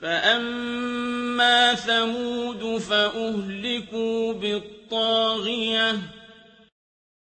فَأَمَّا ثَمُودُ فَأُهْلِكُوا بِالطَّاغِيَةِ